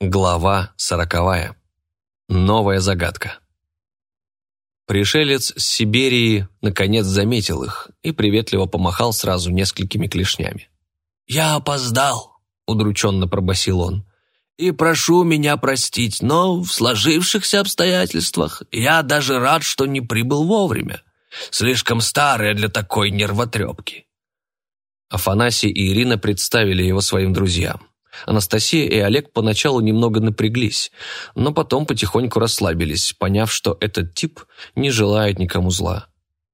Глава сороковая. Новая загадка. Пришелец с Сибири наконец заметил их и приветливо помахал сразу несколькими клешнями. «Я опоздал», — удрученно пробасил он. «И прошу меня простить, но в сложившихся обстоятельствах я даже рад, что не прибыл вовремя. Слишком старая для такой нервотрепки». Афанасий и Ирина представили его своим друзьям. Анастасия и Олег поначалу немного напряглись, но потом потихоньку расслабились, поняв, что этот тип не желает никому зла.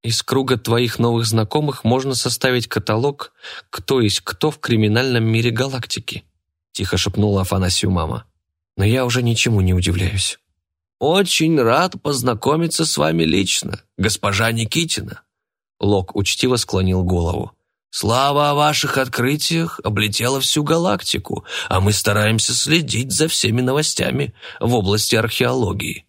Из круга твоих новых знакомых можно составить каталог «Кто есть кто в криминальном мире галактики», тихо шепнула Афанасию мама. Но я уже ничему не удивляюсь. «Очень рад познакомиться с вами лично, госпожа Никитина», Лок учтиво склонил голову. Слава о ваших открытиях облетела всю галактику, а мы стараемся следить за всеми новостями в области археологии».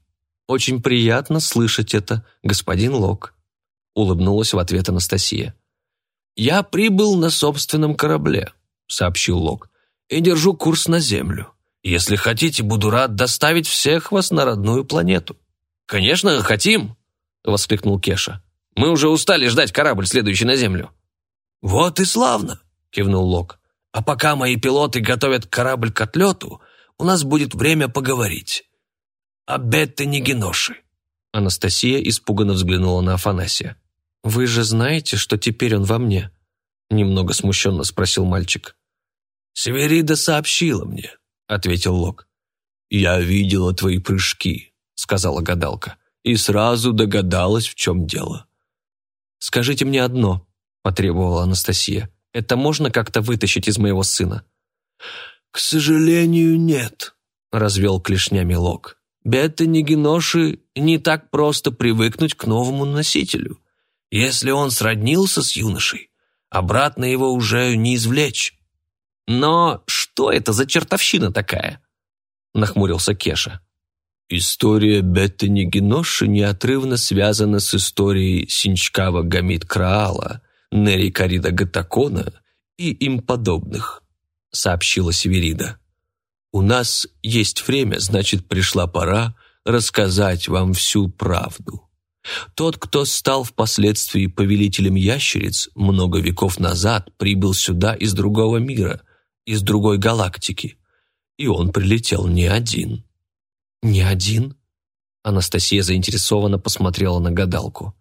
«Очень приятно слышать это, господин Лок», — улыбнулась в ответ Анастасия. «Я прибыл на собственном корабле», — сообщил Лок, «и держу курс на Землю. Если хотите, буду рад доставить всех вас на родную планету». «Конечно, хотим», — воскликнул Кеша. «Мы уже устали ждать корабль, следующий на Землю». «Вот и славно!» – кивнул Лок. «А пока мои пилоты готовят корабль к отлету, у нас будет время поговорить. О Бетте Геноши». Анастасия испуганно взглянула на Афанасия. «Вы же знаете, что теперь он во мне?» Немного смущенно спросил мальчик. «Северида сообщила мне», — ответил Лок. «Я видела твои прыжки», — сказала гадалка, «и сразу догадалась, в чем дело». «Скажите мне одно», потребовала Анастасия. «Это можно как-то вытащить из моего сына?» «К сожалению, нет», — развел клешнями Лок. «Бета-негеноши не так просто привыкнуть к новому носителю. Если он сроднился с юношей, обратно его уже не извлечь». «Но что это за чертовщина такая?» — нахмурился Кеша. История Бетта-Негеноши неотрывно связана с историей Синчкава Гамид Краала, Нери Карида Гатакона и им подобных», — сообщила Северида. «У нас есть время, значит, пришла пора рассказать вам всю правду. Тот, кто стал впоследствии повелителем ящериц, много веков назад прибыл сюда из другого мира, из другой галактики. И он прилетел не один». «Не один?» Анастасия заинтересованно посмотрела на гадалку.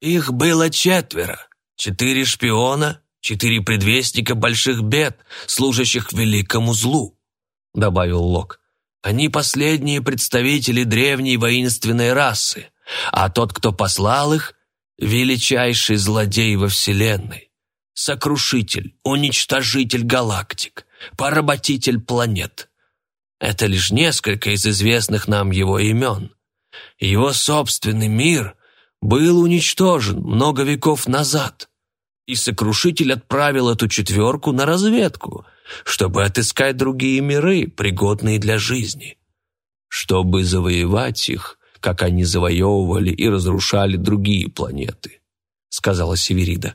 «Их было четверо. Четыре шпиона, четыре предвестника больших бед, служащих великому злу», — добавил Лок. «Они последние представители древней воинственной расы, а тот, кто послал их, — величайший злодей во Вселенной, сокрушитель, уничтожитель галактик, поработитель планет. Это лишь несколько из известных нам его имен. Его собственный мир был уничтожен много веков назад, и Сокрушитель отправил эту четверку на разведку, чтобы отыскать другие миры, пригодные для жизни, чтобы завоевать их, как они завоевывали и разрушали другие планеты, сказала Северида.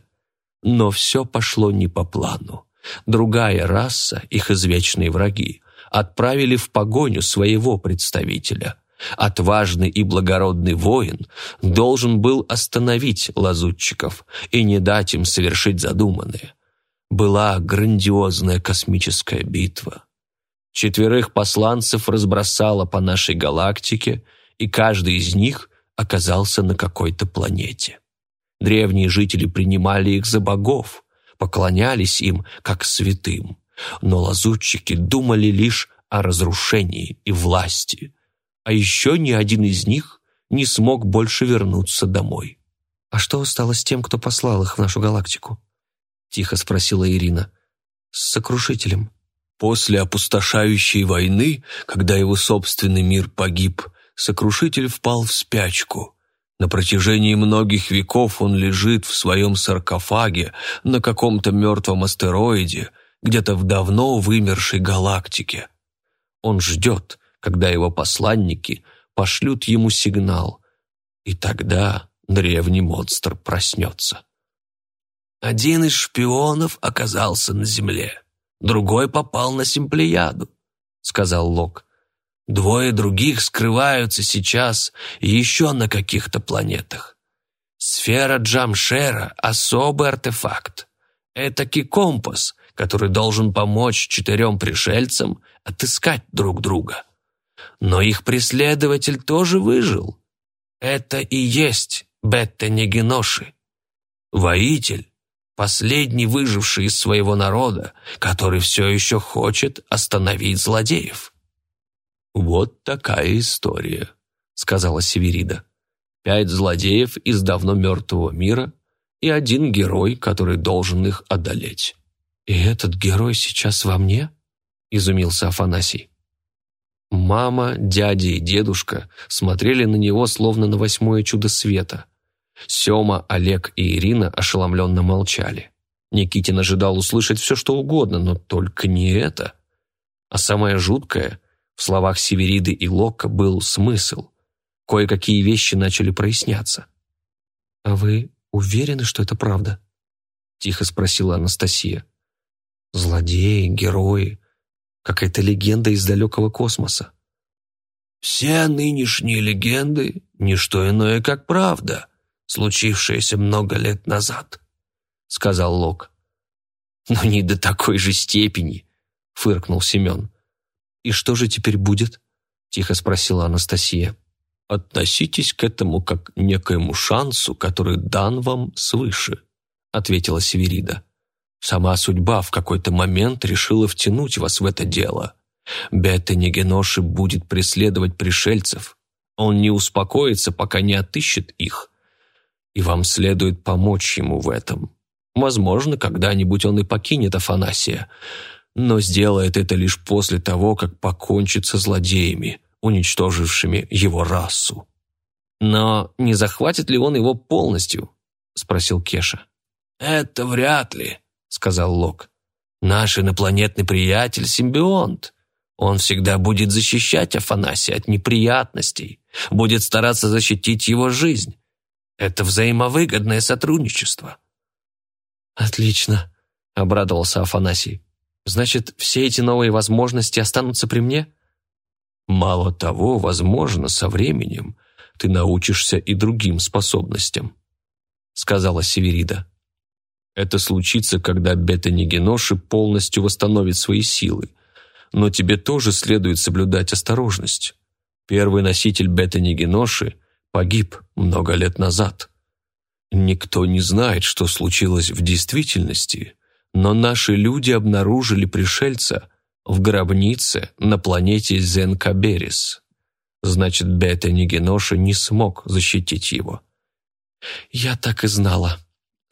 Но все пошло не по плану. Другая раса, их извечные враги, отправили в погоню своего представителя – Отважный и благородный воин должен был остановить лазутчиков и не дать им совершить задуманное. Была грандиозная космическая битва. Четверых посланцев разбросало по нашей галактике, и каждый из них оказался на какой-то планете. Древние жители принимали их за богов, поклонялись им как святым, но лазутчики думали лишь о разрушении и власти – а еще ни один из них не смог больше вернуться домой. «А что стало с тем, кто послал их в нашу галактику?» — тихо спросила Ирина. «С сокрушителем». После опустошающей войны, когда его собственный мир погиб, сокрушитель впал в спячку. На протяжении многих веков он лежит в своем саркофаге на каком-то мертвом астероиде, где-то в давно вымершей галактике. Он ждет, когда его посланники пошлют ему сигнал, и тогда древний монстр проснется. Один из шпионов оказался на Земле, другой попал на Симплеяду, сказал Лок. «Двое других скрываются сейчас еще на каких-то планетах. Сфера Джамшера — особый артефакт. Это компас, который должен помочь четырем пришельцам отыскать друг друга. Но их преследователь тоже выжил. Это и есть Бетта Негеноши. Воитель, последний выживший из своего народа, который все еще хочет остановить злодеев. «Вот такая история», — сказала Северида. «Пять злодеев из давно мертвого мира и один герой, который должен их одолеть». «И этот герой сейчас во мне?» — изумился Афанасий. Мама, дядя и дедушка смотрели на него, словно на восьмое чудо света. Сема, Олег и Ирина ошеломленно молчали. Никитин ожидал услышать все, что угодно, но только не это. А самое жуткое, в словах Севериды и Локка был смысл. Кое-какие вещи начали проясняться. «А вы уверены, что это правда?» — тихо спросила Анастасия. «Злодеи, герои, Какая-то легенда из далекого космоса. «Все нынешние легенды — не что иное, как правда, случившаяся много лет назад», — сказал Лок. «Но не до такой же степени», — фыркнул Семен. «И что же теперь будет?» — тихо спросила Анастасия. «Относитесь к этому как к некоему шансу, который дан вам свыше», — ответила Северида. Сама судьба в какой-то момент решила втянуть вас в это дело. Бета Негеноши будет преследовать пришельцев. Он не успокоится, пока не отыщет их. И вам следует помочь ему в этом. Возможно, когда-нибудь он и покинет Афанасия, но сделает это лишь после того, как покончит со злодеями, уничтожившими его расу. «Но не захватит ли он его полностью?» – спросил Кеша. «Это вряд ли», сказал Лок. «Наш инопланетный приятель – симбионт. Он всегда будет защищать Афанасия от неприятностей, будет стараться защитить его жизнь. Это взаимовыгодное сотрудничество». «Отлично», – обрадовался Афанасий. «Значит, все эти новые возможности останутся при мне?» «Мало того, возможно, со временем ты научишься и другим способностям», – сказала Северида. Это случится, когда бета-негеноши полностью восстановит свои силы. Но тебе тоже следует соблюдать осторожность. Первый носитель бета-негеноши погиб много лет назад. Никто не знает, что случилось в действительности, но наши люди обнаружили пришельца в гробнице на планете Зенкаберис. Значит, бета-негеноши не смог защитить его. «Я так и знала»,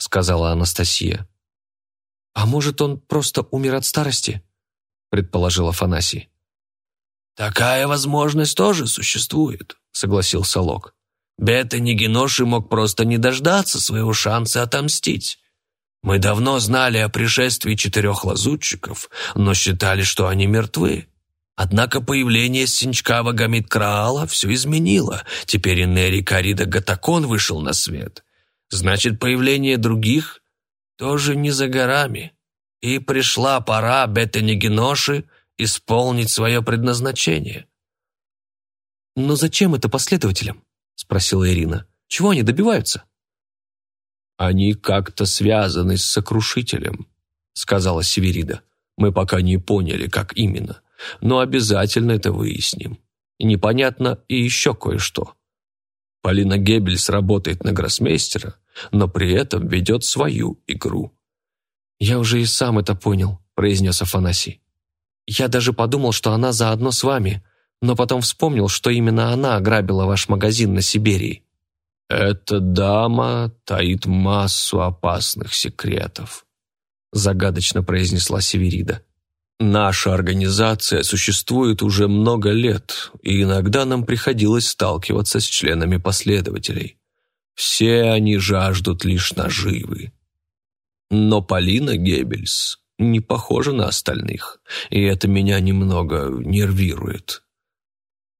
сказала Анастасия. «А может, он просто умер от старости?» предположил Афанасий. «Такая возможность тоже существует», — согласился Лок. «Бета-Нигеноши мог просто не дождаться своего шанса отомстить. Мы давно знали о пришествии четырех лазутчиков, но считали, что они мертвы. Однако появление Синчкава Гамид Краала все изменило. Теперь и Нери Карида Гатакон вышел на свет. Значит, появление других тоже не за горами. И пришла пора Бетенегеноши исполнить свое предназначение. «Но зачем это последователям?» – спросила Ирина. «Чего они добиваются?» «Они как-то связаны с сокрушителем», – сказала Северида. «Мы пока не поняли, как именно, но обязательно это выясним. Непонятно и еще кое-что. Полина Геббельс работает на гроссмейстера, но при этом ведет свою игру. «Я уже и сам это понял», – произнес Афанасий. «Я даже подумал, что она заодно с вами, но потом вспомнил, что именно она ограбила ваш магазин на Сибири». «Эта дама таит массу опасных секретов», – загадочно произнесла Северида. «Наша организация существует уже много лет, и иногда нам приходилось сталкиваться с членами последователей. Все они жаждут лишь наживы. Но Полина Геббельс не похожа на остальных, и это меня немного нервирует.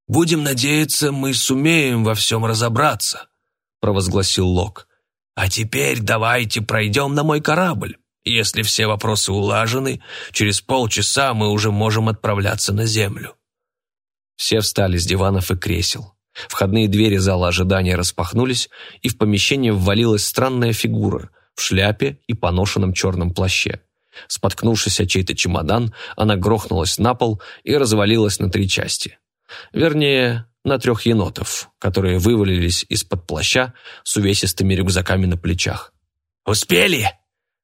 «Будем надеяться, мы сумеем во всем разобраться», — провозгласил Лок. «А теперь давайте пройдем на мой корабль. Если все вопросы улажены, через полчаса мы уже можем отправляться на землю». Все встали с диванов и кресел. Входные двери зала ожидания распахнулись, и в помещение ввалилась странная фигура в шляпе и поношенном черном плаще. Споткнувшись о чей-то чемодан, она грохнулась на пол и развалилась на три части. Вернее, на трех енотов, которые вывалились из-под плаща с увесистыми рюкзаками на плечах. «Успели!» —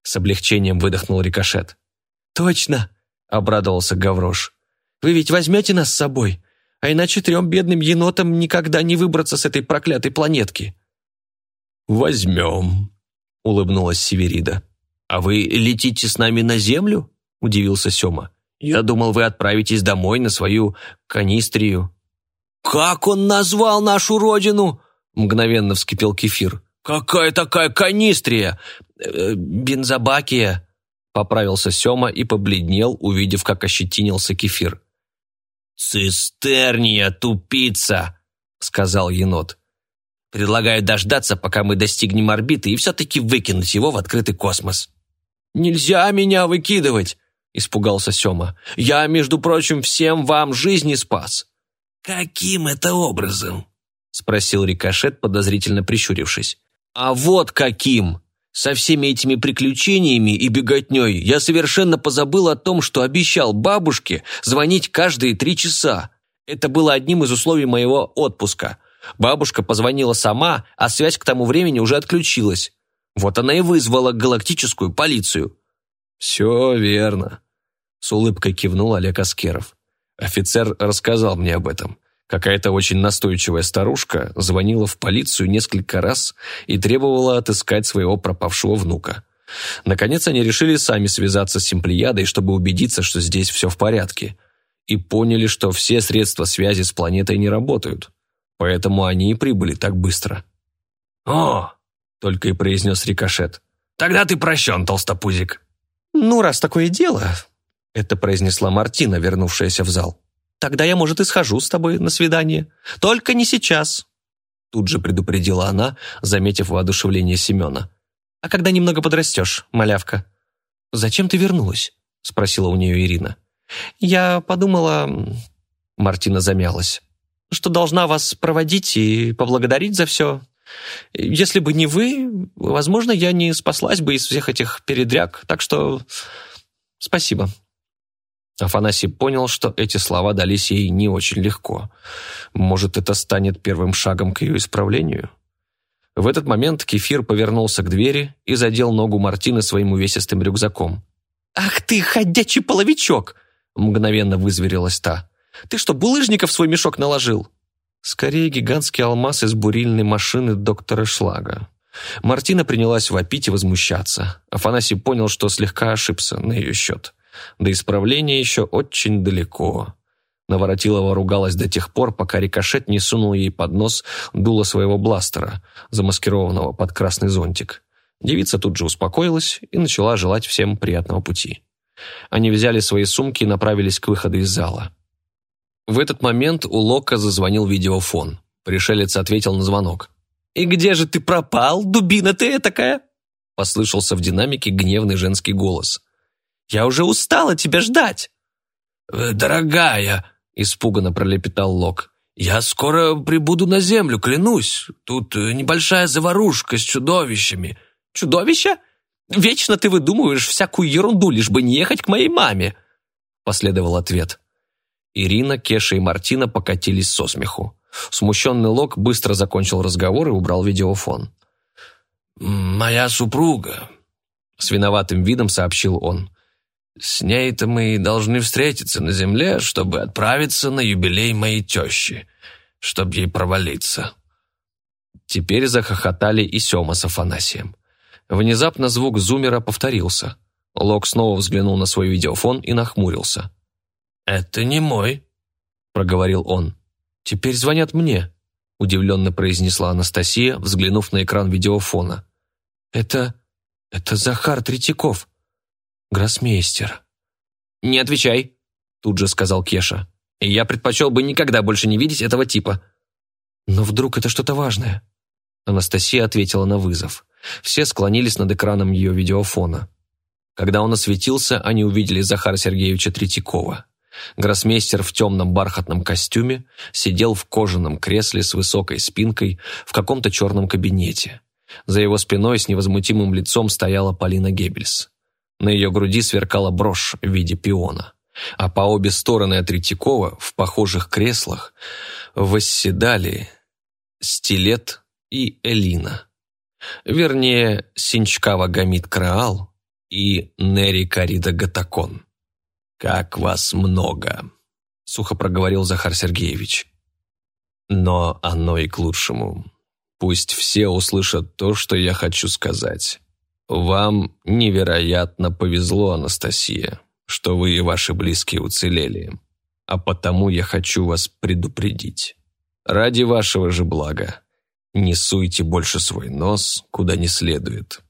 с облегчением выдохнул рикошет. «Точно!» — обрадовался Гаврош. «Вы ведь возьмете нас с собой, а иначе трем бедным енотам никогда не выбраться с этой проклятой планетки». «Возьмем», — улыбнулась Северида. «А вы летите с нами на Землю?» – удивился Сёма. «Я думал, вы отправитесь домой на свою канистрию». «Как он назвал нашу родину?» – мгновенно вскипел Кефир. «Какая такая канистрия?» э, «Бензобакия», – поправился Сёма и побледнел, увидев, как ощетинился Кефир. «Цистерния, тупица!» – сказал енот. «Предлагаю дождаться, пока мы достигнем орбиты, и все-таки выкинуть его в открытый космос». «Нельзя меня выкидывать!» – испугался Сёма. «Я, между прочим, всем вам жизни спас!» «Каким это образом?» – спросил Рикошет, подозрительно прищурившись. «А вот каким! Со всеми этими приключениями и беготней я совершенно позабыл о том, что обещал бабушке звонить каждые три часа. Это было одним из условий моего отпуска. Бабушка позвонила сама, а связь к тому времени уже отключилась. Вот она и вызвала галактическую полицию». «Все верно», — с улыбкой кивнул Олег Аскеров. Офицер рассказал мне об этом. Какая-то очень настойчивая старушка звонила в полицию несколько раз и требовала отыскать своего пропавшего внука. Наконец они решили сами связаться с Симплиядой, чтобы убедиться, что здесь все в порядке. И поняли, что все средства связи с планетой не работают. Поэтому они и прибыли так быстро. «О, только и произнес рикошет. «Тогда ты прощен, толстопузик». «Ну, раз такое дело», — это произнесла Мартина, вернувшаяся в зал. «Тогда я, может, и схожу с тобой на свидание. Только не сейчас», — тут же предупредила она, заметив воодушевление Семена. «А когда немного подрастешь, малявка?» «Зачем ты вернулась?» — спросила у нее Ирина. «Я подумала...» Мартина замялась. «Что должна вас проводить и поблагодарить за все. Если бы не вы, возможно, я не спаслась бы из всех этих передряг. Так что спасибо». Афанасий понял, что эти слова дались ей не очень легко. Может, это станет первым шагом к ее исправлению? В этот момент Кефир повернулся к двери и задел ногу Мартины своим увесистым рюкзаком. «Ах ты, ходячий половичок!» мгновенно вызверилась та. «Ты что, булыжников свой мешок наложил?» Скорее, гигантский алмаз из бурильной машины доктора Шлага. Мартина принялась вопить и возмущаться. Афанасий понял, что слегка ошибся на ее счет. До исправления еще очень далеко. Наворотилова ругалась до тех пор, пока рикошет не сунул ей под нос дуло своего бластера, замаскированного под красный зонтик. Девица тут же успокоилась и начала желать всем приятного пути. Они взяли свои сумки и направились к выходу из зала. В этот момент у Лока зазвонил видеофон. Пришелец ответил на звонок. «И где же ты пропал, дубина ты такая?» Послышался в динамике гневный женский голос. «Я уже устала тебя ждать!» «Э, «Дорогая!» – испуганно пролепетал Лок. «Я скоро прибуду на землю, клянусь. Тут э, небольшая заварушка с чудовищами». «Чудовища? Вечно ты выдумываешь всякую ерунду, лишь бы не ехать к моей маме!» Последовал ответ. Ирина, Кеша и Мартина покатились со смеху. Смущенный Лок быстро закончил разговор и убрал видеофон. «Моя супруга», — с виноватым видом сообщил он. «С ней-то мы должны встретиться на земле, чтобы отправиться на юбилей моей тещи, чтобы ей провалиться». Теперь захохотали и Сема с Афанасием. Внезапно звук зумера повторился. Лок снова взглянул на свой видеофон и нахмурился. «Это не мой», — проговорил он. «Теперь звонят мне», — удивленно произнесла Анастасия, взглянув на экран видеофона. «Это... это Захар Третьяков, гроссмейстер». «Не отвечай», — тут же сказал Кеша. «Я предпочел бы никогда больше не видеть этого типа». «Но вдруг это что-то важное?» Анастасия ответила на вызов. Все склонились над экраном ее видеофона. Когда он осветился, они увидели Захара Сергеевича Третьякова. Гроссмейстер в темном бархатном костюме сидел в кожаном кресле с высокой спинкой в каком-то черном кабинете. За его спиной с невозмутимым лицом стояла Полина Геббельс. На ее груди сверкала брошь в виде пиона. А по обе стороны от Третьякова в похожих креслах восседали Стилет и Элина. Вернее, Синчкава Гамит Краал и Нери Карида Гатакон. «Как вас много!» — сухо проговорил Захар Сергеевич. «Но оно и к лучшему. Пусть все услышат то, что я хочу сказать. Вам невероятно повезло, Анастасия, что вы и ваши близкие уцелели. А потому я хочу вас предупредить. Ради вашего же блага. Не суйте больше свой нос, куда не следует.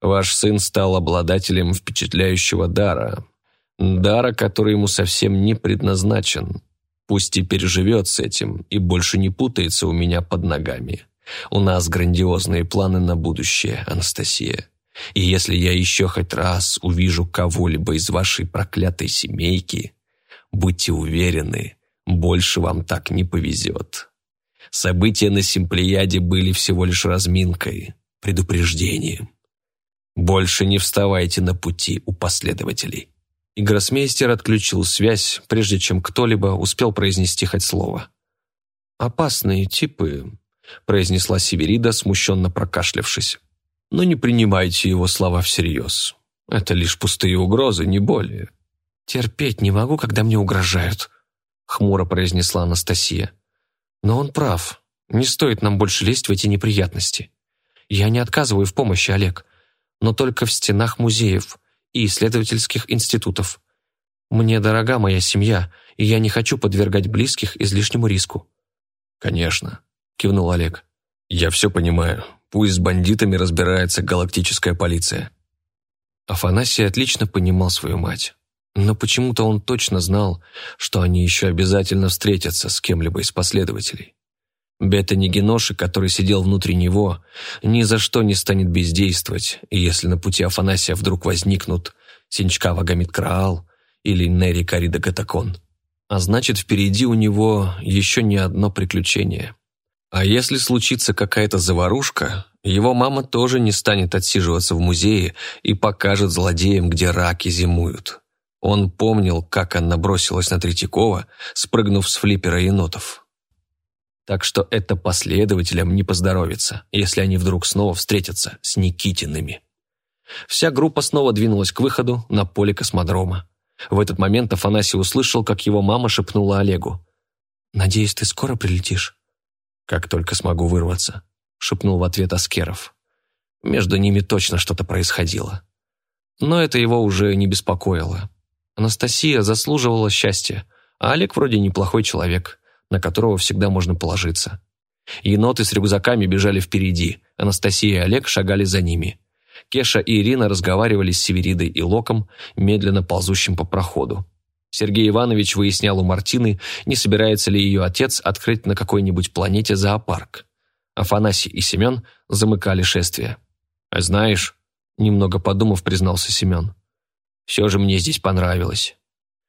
Ваш сын стал обладателем впечатляющего дара. Дара, который ему совсем не предназначен. Пусть теперь живет с этим и больше не путается у меня под ногами. У нас грандиозные планы на будущее, Анастасия. И если я еще хоть раз увижу кого-либо из вашей проклятой семейки, будьте уверены, больше вам так не повезет. События на Симплеяде были всего лишь разминкой, предупреждением. Больше не вставайте на пути у последователей. И гроссмейстер отключил связь, прежде чем кто-либо успел произнести хоть слово. «Опасные типы», — произнесла Северида, смущенно прокашлявшись. «Но не принимайте его слова всерьез. Это лишь пустые угрозы, не более». «Терпеть не могу, когда мне угрожают», — хмуро произнесла Анастасия. Но он прав. Не стоит нам больше лезть в эти неприятности. Я не отказываю в помощи, Олег, но только в стенах музеев и исследовательских институтов. Мне дорога моя семья, и я не хочу подвергать близких излишнему риску». «Конечно», — кивнул Олег. «Я все понимаю. Пусть с бандитами разбирается галактическая полиция». Афанасий отлично понимал свою мать. Но почему-то он точно знал, что они еще обязательно встретятся с кем-либо из последователей. Бета-Нигеноши, который сидел внутри него, ни за что не станет бездействовать, и если на пути Афанасия вдруг возникнут Синчка Вагамид Краал или Нери Карида Гатакон. А значит, впереди у него еще не одно приключение. А если случится какая-то заварушка, его мама тоже не станет отсиживаться в музее и покажет злодеям, где раки зимуют. Он помнил, как она бросилась на Третьякова, спрыгнув с флиппера енотов. Так что это последователям не поздоровится, если они вдруг снова встретятся с Никитиными. Вся группа снова двинулась к выходу на поле космодрома. В этот момент Афанасий услышал, как его мама шепнула Олегу. «Надеюсь, ты скоро прилетишь?» «Как только смогу вырваться», — шепнул в ответ Аскеров. Между ними точно что-то происходило. Но это его уже не беспокоило. Анастасия заслуживала счастья, а Олег вроде неплохой человек, на которого всегда можно положиться. Еноты с рюкзаками бежали впереди, Анастасия и Олег шагали за ними. Кеша и Ирина разговаривали с Северидой и Локом, медленно ползущим по проходу. Сергей Иванович выяснял у Мартины, не собирается ли ее отец открыть на какой-нибудь планете зоопарк. Афанасий и Семен замыкали шествие. «А знаешь», — немного подумав, признался Семен, все же мне здесь понравилось.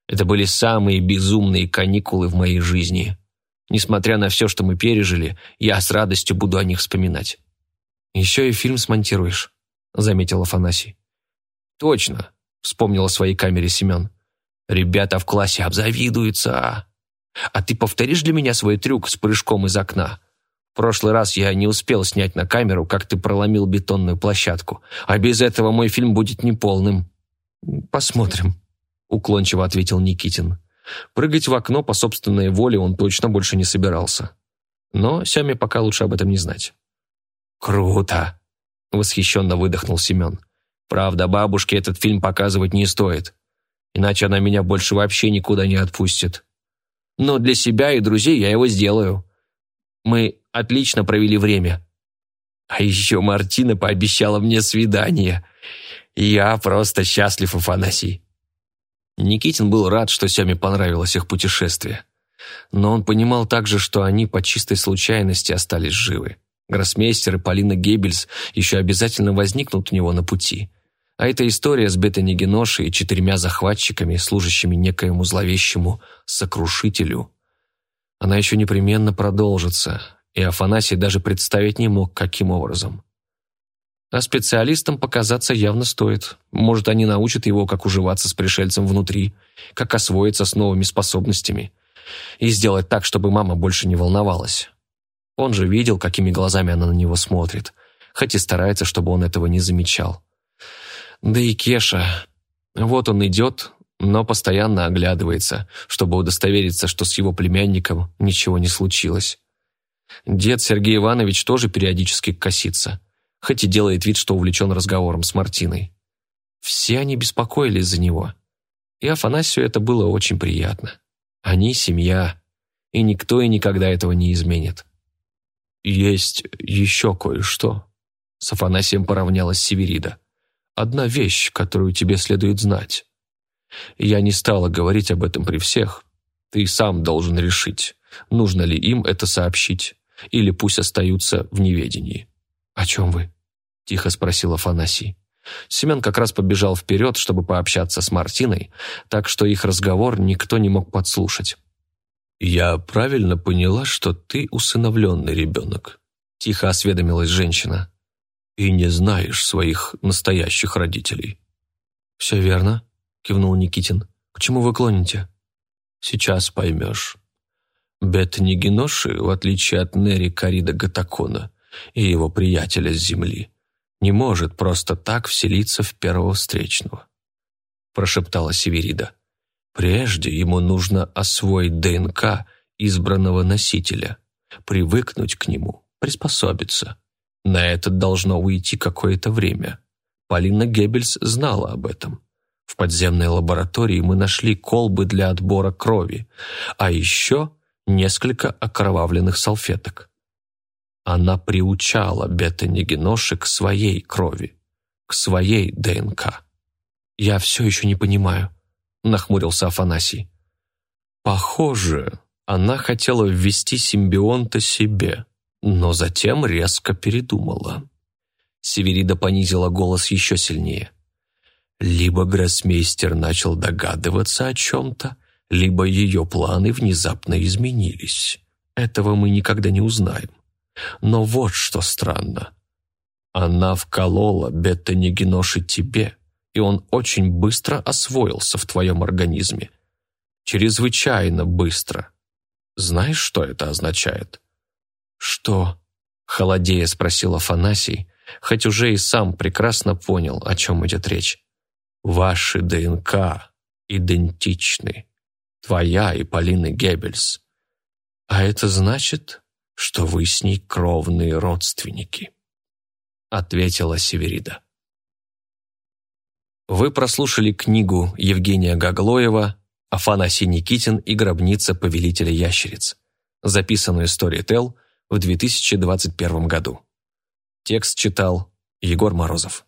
Это были самые безумные каникулы в моей жизни. Несмотря на все, что мы пережили, я с радостью буду о них вспоминать. «Еще и фильм смонтируешь», — заметил Афанасий. «Точно», — вспомнил о своей камере Семен. «Ребята в классе обзавидуются. А ты повторишь для меня свой трюк с прыжком из окна? В прошлый раз я не успел снять на камеру, как ты проломил бетонную площадку, а без этого мой фильм будет неполным». «Посмотрим», — уклончиво ответил Никитин. Прыгать в окно по собственной воле он точно больше не собирался. Но Сяме пока лучше об этом не знать. «Круто!» — восхищенно выдохнул Семен. «Правда, бабушке этот фильм показывать не стоит, иначе она меня больше вообще никуда не отпустит. Но для себя и друзей я его сделаю. Мы отлично провели время. А еще Мартина пообещала мне свидание. Я просто счастлив, Афанасий». Никитин был рад, что Семе понравилось их путешествие. Но он понимал также, что они по чистой случайности остались живы. Гроссмейстер и Полина Геббельс еще обязательно возникнут у него на пути. А эта история с Бетанигеношей и четырьмя захватчиками, служащими некоему зловещему сокрушителю, она еще непременно продолжится, и Афанасий даже представить не мог, каким образом. А специалистам показаться явно стоит. Может, они научат его, как уживаться с пришельцем внутри, как освоиться с новыми способностями и сделать так, чтобы мама больше не волновалась. Он же видел, какими глазами она на него смотрит, хоть и старается, чтобы он этого не замечал. Да и Кеша. Вот он идет, но постоянно оглядывается, чтобы удостовериться, что с его племянником ничего не случилось. Дед Сергей Иванович тоже периодически косится, хоть и делает вид, что увлечен разговором с Мартиной. Все они беспокоились за него. И Афанасию это было очень приятно. Они семья, и никто и никогда этого не изменит. «Есть еще кое-что», — с Афанасием поравнялась Северида. «Одна вещь, которую тебе следует знать. Я не стала говорить об этом при всех. Ты сам должен решить, нужно ли им это сообщить или пусть остаются в неведении. «О чем вы?» – тихо спросил Афанасий. Семен как раз побежал вперед, чтобы пообщаться с Мартиной, так что их разговор никто не мог подслушать. «Я правильно поняла, что ты усыновленный ребенок?» – тихо осведомилась женщина. «И не знаешь своих настоящих родителей». «Все верно», – кивнул Никитин. «К чему вы клоните?» «Сейчас поймешь». Бет Нигиноши, в отличие от Нери Карида Гатакона и его приятеля с земли, не может просто так вселиться в первого встречного, прошептала Северида. Прежде ему нужно освоить ДНК избранного носителя, привыкнуть к нему, приспособиться. На это должно уйти какое-то время. Полина Геббельс знала об этом. В подземной лаборатории мы нашли колбы для отбора крови, а еще несколько окровавленных салфеток. Она приучала бета-негеноши к своей крови, к своей ДНК. «Я все еще не понимаю», — нахмурился Афанасий. «Похоже, она хотела ввести симбионта себе, но затем резко передумала». Северида понизила голос еще сильнее. Либо гроссмейстер начал догадываться о чем-то, либо ее планы внезапно изменились. Этого мы никогда не узнаем. Но вот что странно. Она вколола бета-негеноши тебе, и он очень быстро освоился в твоем организме. Чрезвычайно быстро. Знаешь, что это означает? «Что?» — холодея спросил Афанасий, хоть уже и сам прекрасно понял, о чем идет речь. «Ваши ДНК идентичны твоя и Полины Геббельс. А это значит, что вы с ней кровные родственники», — ответила Северида. Вы прослушали книгу Евгения Гаглоева «Афанасий Никитин и гробница повелителя ящериц», записанную Storytel в 2021 году. Текст читал Егор Морозов.